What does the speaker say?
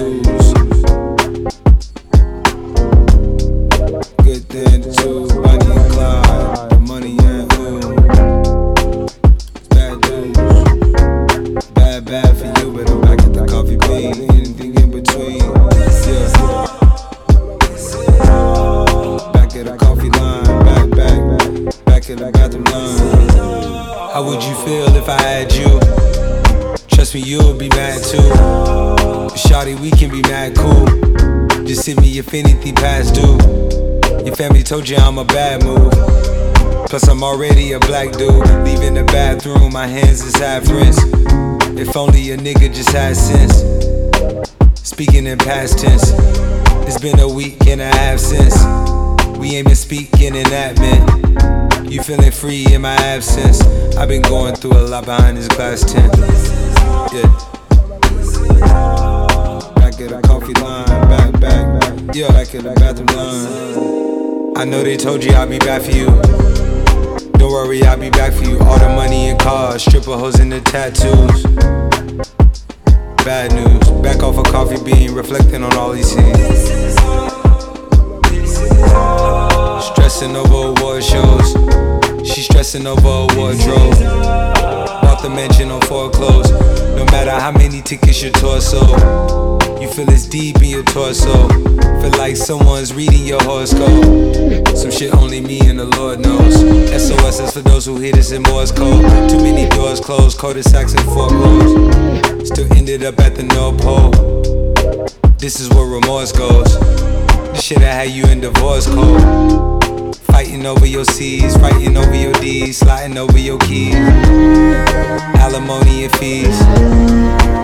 news. Good thing too, Bonnie and Clyde, the money and. It's bad news. Bad, bad for you, but I'm back at the coffee bean. Anything in between. Yeah. Back at the coffee line, back, back, back at the bathroom line. How would you feel if I had you? Trust me, you'll be mad too. Shawty, we can be mad cool. Just hit me if anything past due. Your family told you I'm a bad move. Plus, I'm already a black dude. Leaving the bathroom, my hands is half rinsed. If only a nigga just had sense. Speaking in past tense. It's been a week and a half since. We ain't been speaking in that man. You feeling free in my absence. I've been going through a lot behind this glass tent. Yeah. Back at the coffee line, back, back. Yeah, back at the bathroom line. I know they told you I'll be back for you. Don't worry, I'll be back for you. All the money and cars, stripper hoes and the tattoos. Bad news, back off a coffee bean, reflecting on all these scenes. Stressing over award shows. She stressing over a wardrobe. Bought the mansion on foreclosed. No matter how many tickets your torso. You feel it's deep in your torso. Feel like someone's reading your horoscope. Some shit only me and the Lord knows. SOS is for those who hit us in Morse code. Too many doors closed, cul-de-sacs and foreclosed. Still ended up at the North Pole. This is where remorse goes. The shit I had you in divorce code. Fighting over your C's, fighting over your D's, sliding over your keys. Alimony and fees.